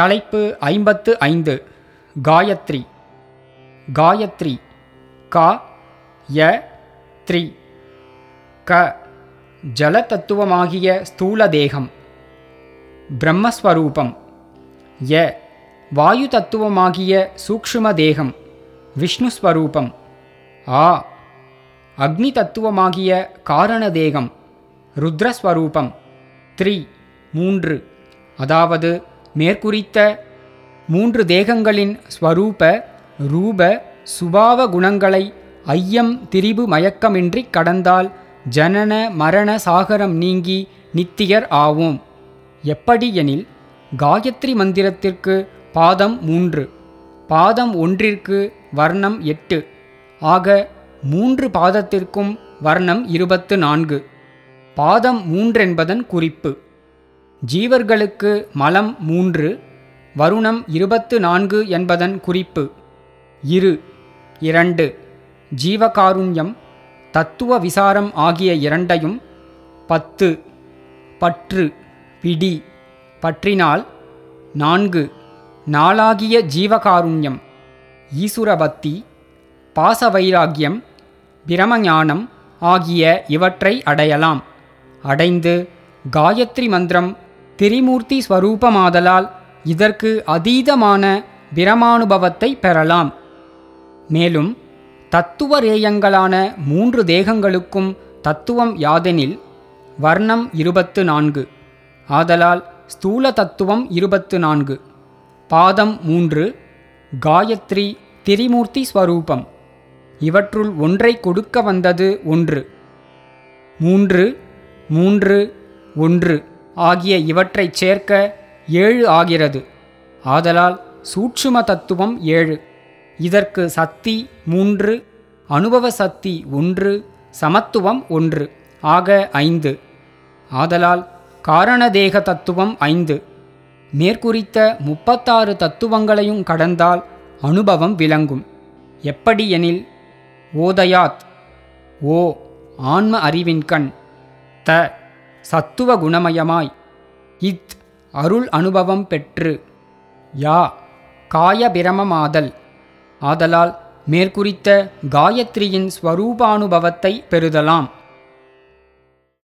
தலைப்பு ஐம்பத்து ஐந்து. காயத்ரி. காயத்ரி. கா ய த்ரி. க ஜல தத்துவமாகிய ஸ்தூல தேகம் பிரம்மஸ்வரூபம். ய வாயு தத்துவமாகிய சூக்ஷும தேகம் விஷ்ணுஸ்வரூபம். ஆ அக்னி தத்துவமாகிய காரண தேகம் ருத்ரஸ்வரூபம். த்ரீ மூன்று. அதாவது மேற்குறித்த மூன்று தேகங்களின் ஸ்வரூப ரூப சுபாவ குணங்களை ஐயம் திரிபு மயக்கமின்றி கடந்தால் ஜனன மரண சாகரம் நீங்கி நித்தியர் ஆவோம். எப்படி எனில் காயத்ரி மந்திரத்திற்கு பாதம் மூன்று பாதம் ஒன்றிற்கு வர்ணம் எட்டு ஆக மூன்று பாதத்திற்கும் வர்ணம் இருபத்து நான்கு. பாதம் மூன்றென்பதன் குறிப்பு. ஜீவர்களுக்கு மலம் மூன்று வருணம் இருபத்து நான்கு என்பதன் குறிப்பு. இரு இரண்டு ஜீவகாருண்யம் தத்துவ விசாரம் ஆகிய இரண்டையும் பத்து பற்று பிடி பற்றினால் நான்கு நாளாகிய ஜீவகாருண்யம் ஈசுரபக்தி பாசவைராக்கியம் பிரமஞானம் ஆகிய இவற்றை அடையலாம். அடைந்து காயத்ரி மந்திரம் திரிமூர்த்தி ஸ்வரூபமாதலால் இதற்கு அதீதமான பிரமானுபவத்தை பெறலாம். மேலும் தத்துவரேயங்களான மூன்று தேகங்களுக்கும் தத்துவம் யாதெனில் வர்ணம் இருபத்து நான்கு ஆதலால் ஸ்தூல தத்துவம் இருபத்து நான்கு பாதம் மூன்று காயத்ரி திரிமூர்த்தி ஸ்வரூபம் இவற்றுள் ஒன்றை கொடுக்க வந்தது ஒன்று. மூன்று மூன்று ஒன்று. ஆகிய இவற்றைச் சேர்க்க ஏழு ஆகிறது. ஆதலால் சூட்சும தத்துவம் ஏழு. இதற்கு சக்தி மூன்று அனுபவ சக்தி ஒன்று சமத்துவம் ஒன்று ஆக ஐந்து. ஆதலால் காரணதேக தத்துவம் ஐந்து. மேற்குறித்த முப்பத்தாறு தத்துவங்களையும் கடந்தால் அனுபவம் விளங்கும். எப்படி எனில் ஓதயாத் ஓ ஆன்ம அறிவின் கண் த சத்துவ குணமயமாய். இத் அருள் அனுபவம் பெற்று. யா காயபிரமமாதல் ஆதலால் மேற்குறித்த காயத்ரியின் ஸ்வரூபானுபவத்தை பெறுதலாம்.